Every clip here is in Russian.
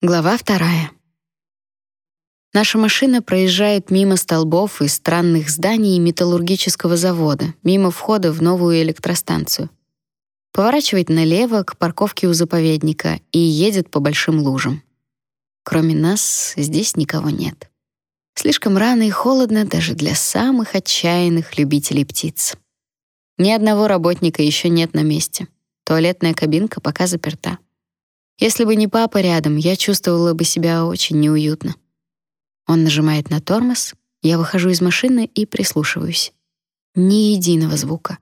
Глава вторая. Наша машина проезжает мимо столбов и странных зданий металлургического завода, мимо входа в новую электростанцию. Поворачивает налево к парковке у заповедника и едет по большим лужам. Кроме нас здесь никого нет. Слишком рано и холодно даже для самых отчаянных любителей птиц. Ни одного работника еще нет на месте. Туалетная кабинка пока заперта. Если бы не папа рядом, я чувствовала бы себя очень неуютно. Он нажимает на тормоз, я выхожу из машины и прислушиваюсь. Ни единого звука.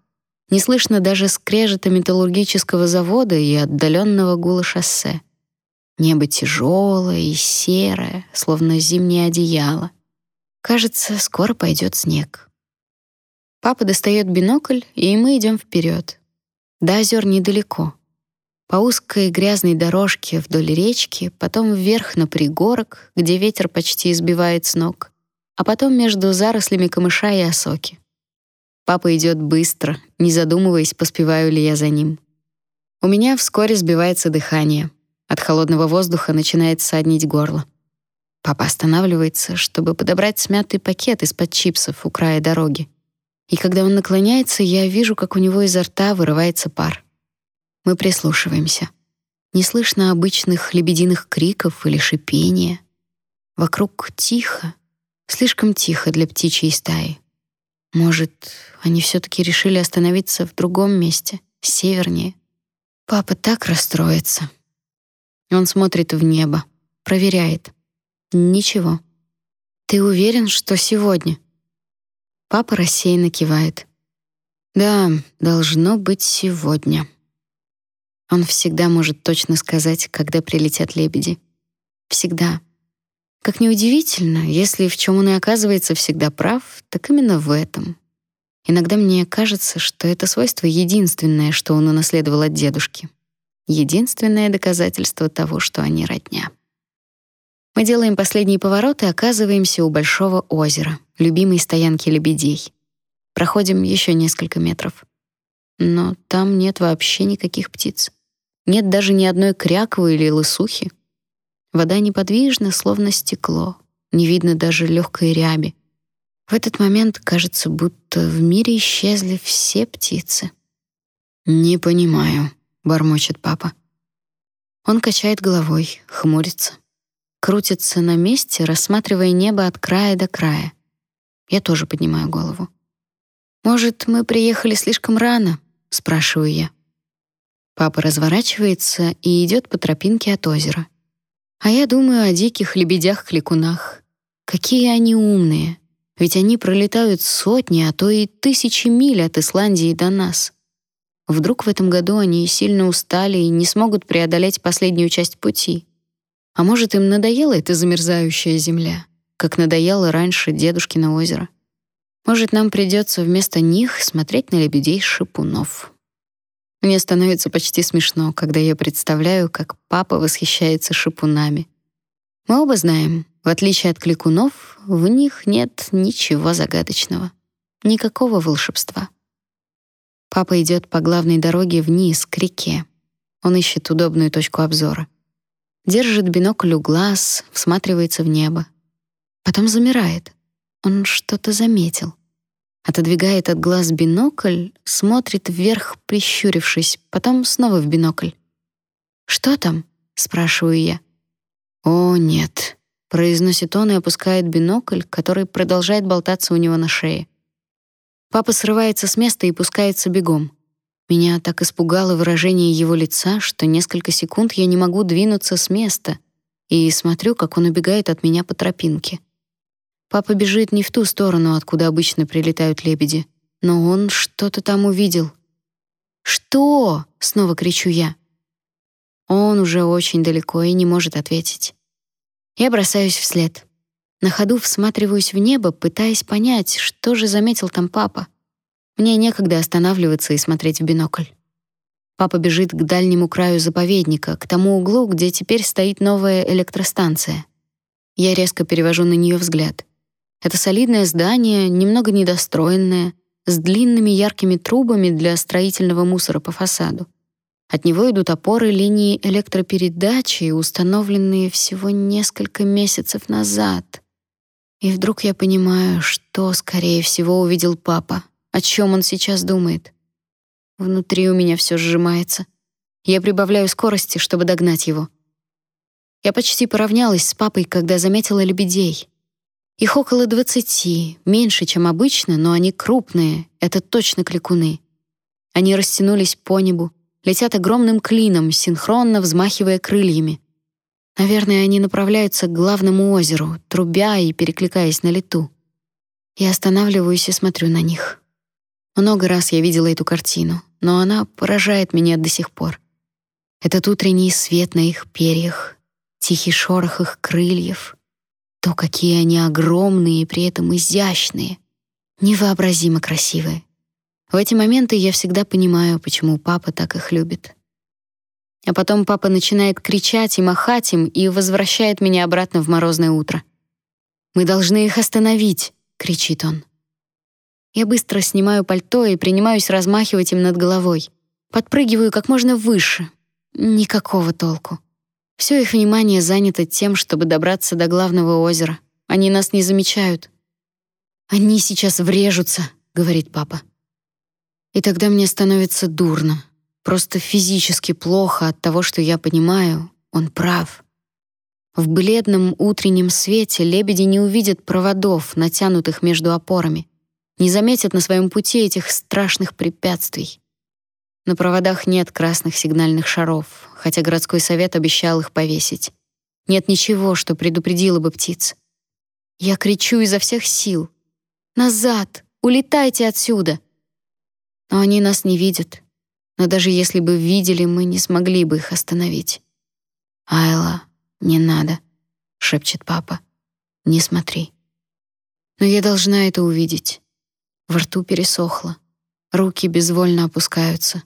Не слышно даже скрежета металлургического завода и отдаленного гула шоссе. Небо тяжелое и серое, словно зимнее одеяло. Кажется, скоро пойдет снег. Папа достает бинокль, и мы идем вперед. До озер недалеко по узкой грязной дорожке вдоль речки, потом вверх на пригорок, где ветер почти избивает с ног, а потом между зарослями камыша и осоки. Папа идет быстро, не задумываясь, поспеваю ли я за ним. У меня вскоре сбивается дыхание. От холодного воздуха начинает саднить горло. Папа останавливается, чтобы подобрать смятый пакет из-под чипсов у края дороги. И когда он наклоняется, я вижу, как у него изо рта вырывается пар. Мы прислушиваемся. Не слышно обычных лебединых криков или шипения. Вокруг тихо, слишком тихо для птичьей стаи. Может, они все таки решили остановиться в другом месте, севернее. Папа так расстроится. Он смотрит в небо, проверяет. Ничего. Ты уверен, что сегодня? Папа рассеянно кивает. Да, должно быть сегодня. Он всегда может точно сказать, когда прилетят лебеди. Всегда. Как ни удивительно, если в чем он и оказывается всегда прав, так именно в этом. Иногда мне кажется, что это свойство единственное, что он унаследовал от дедушки. Единственное доказательство того, что они родня. Мы делаем последний поворот и оказываемся у большого озера, любимой стоянки лебедей. Проходим еще несколько метров. Но там нет вообще никаких птиц. Нет даже ни одной кряквы или лысухи. Вода неподвижна, словно стекло. Не видно даже легкой ряби. В этот момент кажется, будто в мире исчезли все птицы. «Не понимаю», — бормочет папа. Он качает головой, хмурится. Крутится на месте, рассматривая небо от края до края. Я тоже поднимаю голову. «Может, мы приехали слишком рано?» — спрашиваю я. Папа разворачивается и идет по тропинке от озера. А я думаю о диких лебедях-кликунах. Какие они умные. Ведь они пролетают сотни, а то и тысячи миль от Исландии до нас. Вдруг в этом году они сильно устали и не смогут преодолеть последнюю часть пути. А может, им надоела эта замерзающая земля, как надоело раньше дедушкино озеро. Может, нам придется вместо них смотреть на лебедей-шипунов. Мне становится почти смешно, когда я представляю, как папа восхищается шипунами. Мы оба знаем, в отличие от кликунов, в них нет ничего загадочного, никакого волшебства. Папа идет по главной дороге вниз, к реке. Он ищет удобную точку обзора. Держит бинокль у глаз, всматривается в небо. Потом замирает. Он что-то заметил отодвигает от глаз бинокль, смотрит вверх, прищурившись, потом снова в бинокль. «Что там?» — спрашиваю я. «О, нет», — произносит он и опускает бинокль, который продолжает болтаться у него на шее. Папа срывается с места и пускается бегом. Меня так испугало выражение его лица, что несколько секунд я не могу двинуться с места и смотрю, как он убегает от меня по тропинке. Папа бежит не в ту сторону, откуда обычно прилетают лебеди, но он что-то там увидел. «Что?» — снова кричу я. Он уже очень далеко и не может ответить. Я бросаюсь вслед. На ходу всматриваюсь в небо, пытаясь понять, что же заметил там папа. Мне некогда останавливаться и смотреть в бинокль. Папа бежит к дальнему краю заповедника, к тому углу, где теперь стоит новая электростанция. Я резко перевожу на нее взгляд. Это солидное здание, немного недостроенное, с длинными яркими трубами для строительного мусора по фасаду. От него идут опоры линии электропередачи, установленные всего несколько месяцев назад. И вдруг я понимаю, что, скорее всего, увидел папа, о чем он сейчас думает. Внутри у меня все сжимается. Я прибавляю скорости, чтобы догнать его. Я почти поравнялась с папой, когда заметила лебедей. Их около двадцати, меньше, чем обычно, но они крупные, это точно кликуны. Они растянулись по небу, летят огромным клином, синхронно взмахивая крыльями. Наверное, они направляются к главному озеру, трубя и перекликаясь на лету. Я останавливаюсь и смотрю на них. Много раз я видела эту картину, но она поражает меня до сих пор. Этот утренний свет на их перьях, тихий шорох их крыльев, то, какие они огромные и при этом изящные, невообразимо красивые. В эти моменты я всегда понимаю, почему папа так их любит. А потом папа начинает кричать и махать им и возвращает меня обратно в морозное утро. «Мы должны их остановить!» — кричит он. Я быстро снимаю пальто и принимаюсь размахивать им над головой. Подпрыгиваю как можно выше. Никакого толку. Все их внимание занято тем, чтобы добраться до главного озера. Они нас не замечают. «Они сейчас врежутся», — говорит папа. И тогда мне становится дурно, просто физически плохо от того, что я понимаю, он прав. В бледном утреннем свете лебеди не увидят проводов, натянутых между опорами, не заметят на своем пути этих страшных препятствий. На проводах нет красных сигнальных шаров, хотя городской совет обещал их повесить. Нет ничего, что предупредило бы птиц. Я кричу изо всех сил. «Назад! Улетайте отсюда!» Но они нас не видят. Но даже если бы видели, мы не смогли бы их остановить. «Айла, не надо», — шепчет папа. «Не смотри». Но я должна это увидеть. Во рту пересохло. Руки безвольно опускаются.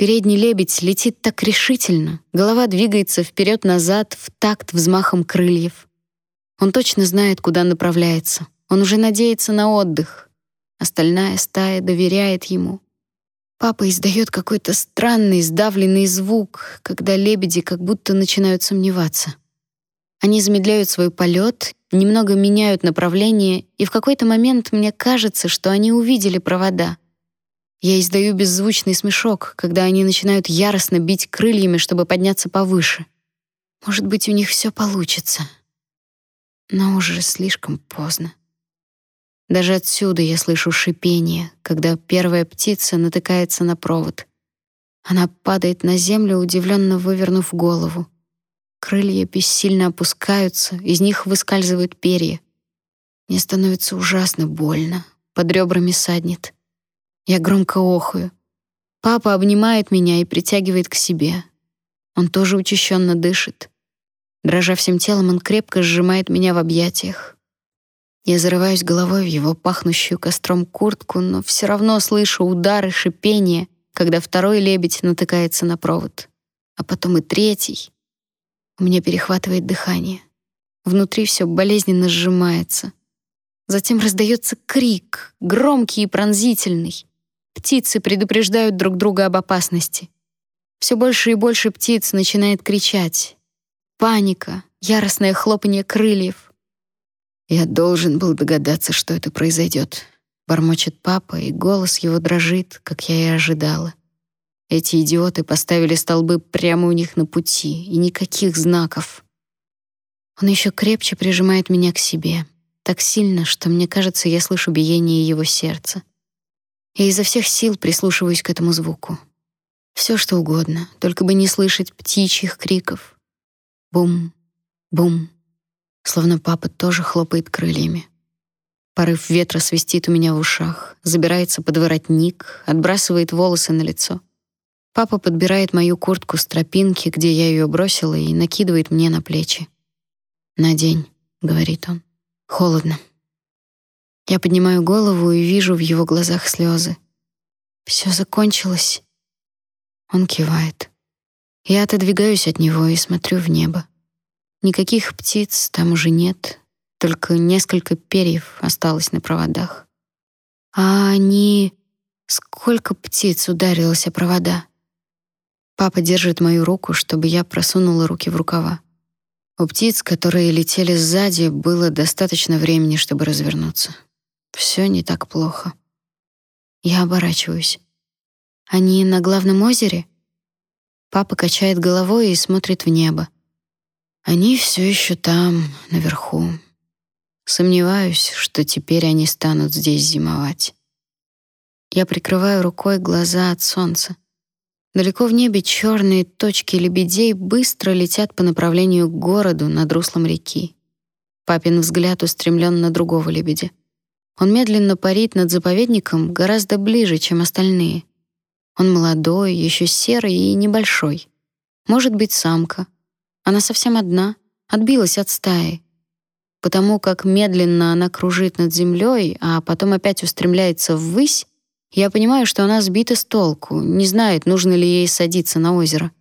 Передний лебедь летит так решительно, голова двигается вперед назад в такт взмахом крыльев. Он точно знает, куда направляется. Он уже надеется на отдых, Остальная стая доверяет ему. Папа издает какой-то странный сдавленный звук, когда лебеди как будто начинают сомневаться. Они замедляют свой полет, немного меняют направление, и в какой-то момент мне кажется, что они увидели провода. Я издаю беззвучный смешок, когда они начинают яростно бить крыльями, чтобы подняться повыше. Может быть, у них все получится. Но уже слишком поздно. Даже отсюда я слышу шипение, когда первая птица натыкается на провод. Она падает на землю, удивленно вывернув голову. Крылья бессильно опускаются, из них выскальзывают перья. Мне становится ужасно больно, под ребрами саднет. Я громко охую. Папа обнимает меня и притягивает к себе. Он тоже учащенно дышит. Дрожа всем телом, он крепко сжимает меня в объятиях. Я зарываюсь головой в его пахнущую костром куртку, но все равно слышу удары, шипение, когда второй лебедь натыкается на провод. А потом и третий. У меня перехватывает дыхание. Внутри все болезненно сжимается. Затем раздается крик, громкий и пронзительный. Птицы предупреждают друг друга об опасности. Все больше и больше птиц начинает кричать. Паника, яростное хлопанье крыльев — я должен был догадаться, что это произойдет. Бормочет папа, и голос его дрожит, как я и ожидала. Эти идиоты поставили столбы прямо у них на пути, и никаких знаков. Он еще крепче прижимает меня к себе, так сильно, что мне кажется, я слышу биение его сердца. Я изо всех сил прислушиваюсь к этому звуку. Все что угодно, только бы не слышать птичьих криков. Бум, бум, словно папа тоже хлопает крыльями. Порыв ветра свистит у меня в ушах, забирается под воротник, отбрасывает волосы на лицо. Папа подбирает мою куртку с тропинки, где я ее бросила, и накидывает мне на плечи. «Надень», — говорит он. «Холодно». Я поднимаю голову и вижу в его глазах слезы. Все закончилось. Он кивает. Я отодвигаюсь от него и смотрю в небо. Никаких птиц там уже нет, только несколько перьев осталось на проводах. А они... Сколько птиц ударилось о провода? Папа держит мою руку, чтобы я просунула руки в рукава. У птиц, которые летели сзади, было достаточно времени, чтобы развернуться. Все не так плохо. Я оборачиваюсь. Они на главном озере? Папа качает головой и смотрит в небо. Они все еще там, наверху. Сомневаюсь, что теперь они станут здесь зимовать. Я прикрываю рукой глаза от солнца. Далеко в небе черные точки лебедей быстро летят по направлению к городу над руслом реки. Папин взгляд устремлен на другого лебедя. Он медленно парит над заповедником гораздо ближе, чем остальные. Он молодой, еще серый и небольшой. Может быть, самка. Она совсем одна, отбилась от стаи. Потому как медленно она кружит над землей, а потом опять устремляется ввысь, я понимаю, что она сбита с толку, не знает, нужно ли ей садиться на озеро.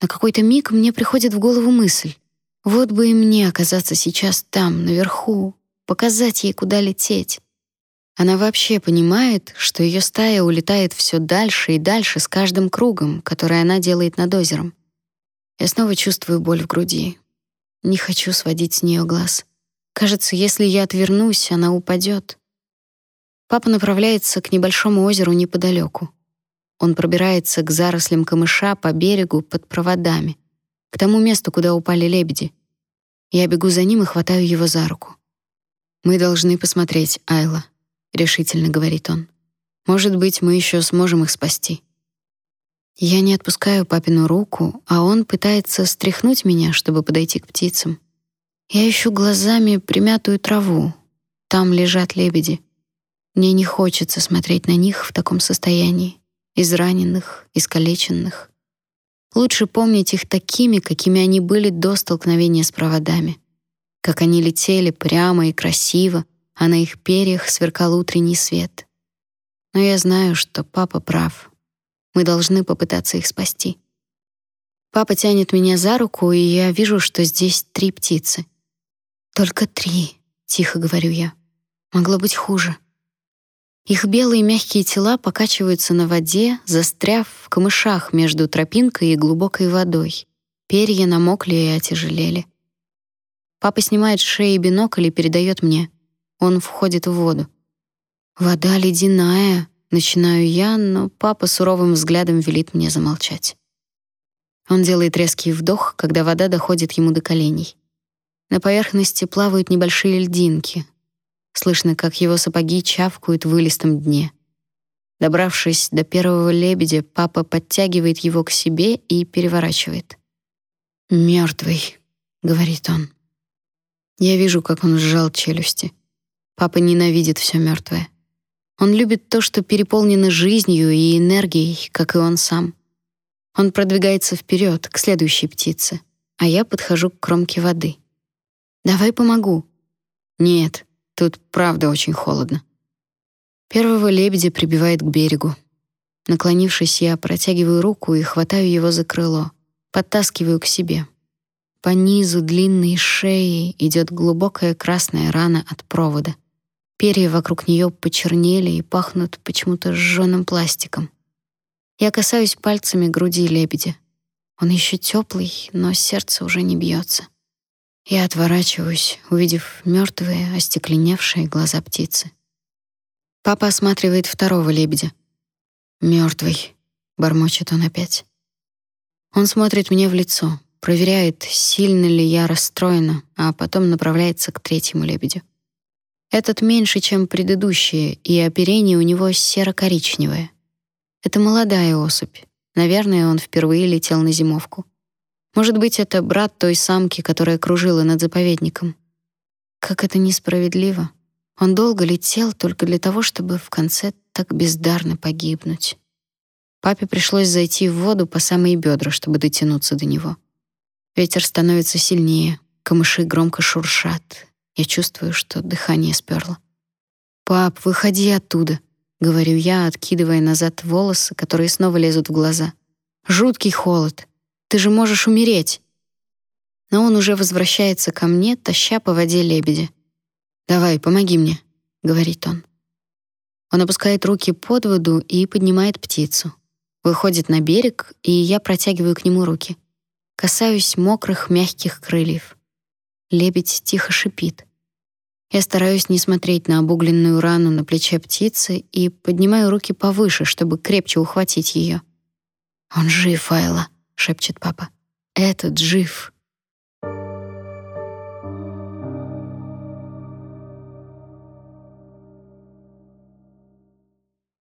На какой-то миг мне приходит в голову мысль: вот бы и мне оказаться сейчас там, наверху, показать ей, куда лететь. Она вообще понимает, что ее стая улетает все дальше и дальше с каждым кругом, который она делает над озером. Я снова чувствую боль в груди. Не хочу сводить с нее глаз. Кажется, если я отвернусь, она упадет. Папа направляется к небольшому озеру неподалеку. Он пробирается к зарослям камыша по берегу под проводами, к тому месту, куда упали лебеди. Я бегу за ним и хватаю его за руку. «Мы должны посмотреть, Айла», — решительно говорит он. «Может быть, мы еще сможем их спасти». Я не отпускаю папину руку, а он пытается стряхнуть меня, чтобы подойти к птицам. Я ищу глазами примятую траву. Там лежат лебеди. Мне не хочется смотреть на них в таком состоянии, израненных, искалеченных. Лучше помнить их такими, какими они были до столкновения с проводами. Как они летели прямо и красиво, а на их перьях сверкал утренний свет. Но я знаю, что папа прав. Мы должны попытаться их спасти. Папа тянет меня за руку, и я вижу, что здесь три птицы. Только три, тихо говорю я. Могло быть хуже. Их белые мягкие тела покачиваются на воде, застряв в камышах между тропинкой и глубокой водой. Перья намокли и отяжелели. Папа снимает с шеи бинокль и передает мне. Он входит в воду. Вода ледяная, начинаю я, но папа суровым взглядом велит мне замолчать. Он делает резкий вдох, когда вода доходит ему до коленей. На поверхности плавают небольшие льдинки, Слышно, как его сапоги чавкают в илистом дне. Добравшись до первого лебедя, папа подтягивает его к себе и переворачивает. «Мёртвый», — говорит он. Я вижу, как он сжал челюсти. Папа ненавидит все мёртвое. Он любит то, что переполнено жизнью и энергией, как и он сам. Он продвигается вперед к следующей птице, а я подхожу к кромке воды. «Давай помогу». «Нет», Тут правда очень холодно. Первого лебедя прибивает к берегу. Наклонившись, я протягиваю руку и хватаю его за крыло, подтаскиваю к себе. По низу длинной шеи идет глубокая красная рана от провода. Перья вокруг нее почернели и пахнут почему-то сжёным пластиком. Я касаюсь пальцами груди лебедя. Он еще теплый, но сердце уже не бьется. Я отворачиваюсь, увидев мертвые, остекленевшие глаза птицы. Папа осматривает второго лебедя. Мертвый, бормочет он опять. Он смотрит мне в лицо, проверяет, сильно ли я расстроена, а потом направляется к третьему лебедю. Этот меньше, чем предыдущие, и оперение у него серо-коричневое. Это молодая особь. Наверное, он впервые летел на зимовку. Может быть, это брат той самки, которая кружила над заповедником. Как это несправедливо. Он долго летел только для того, чтобы в конце так бездарно погибнуть. Папе пришлось зайти в воду по самые бедра, чтобы дотянуться до него. Ветер становится сильнее, камыши громко шуршат. Я чувствую, что дыхание сперло. «Пап, выходи оттуда», — говорю я, откидывая назад волосы, которые снова лезут в глаза. «Жуткий холод. Ты же можешь умереть. Но он уже возвращается ко мне, таща по воде лебедя. Давай, помоги мне, говорит он. Он опускает руки под воду и поднимает птицу. Выходит на берег, и я протягиваю к нему руки. Касаюсь мокрых мягких крыльев. Лебедь тихо шипит. Я стараюсь не смотреть на обугленную рану на плече птицы и поднимаю руки повыше, чтобы крепче ухватить ее. «Он жив, Айла», — шепчет папа. «Этот жив».